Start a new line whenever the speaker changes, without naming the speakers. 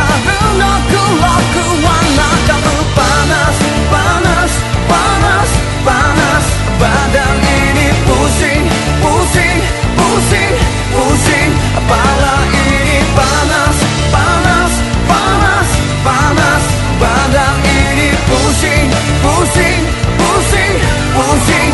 karena kelakuan kamu panas, panas, panas, panas Badan ini pusing, pusing, pusing, pusing ini panas, panas, panas, panas Badan ini pusing, pusing, pusing, pusing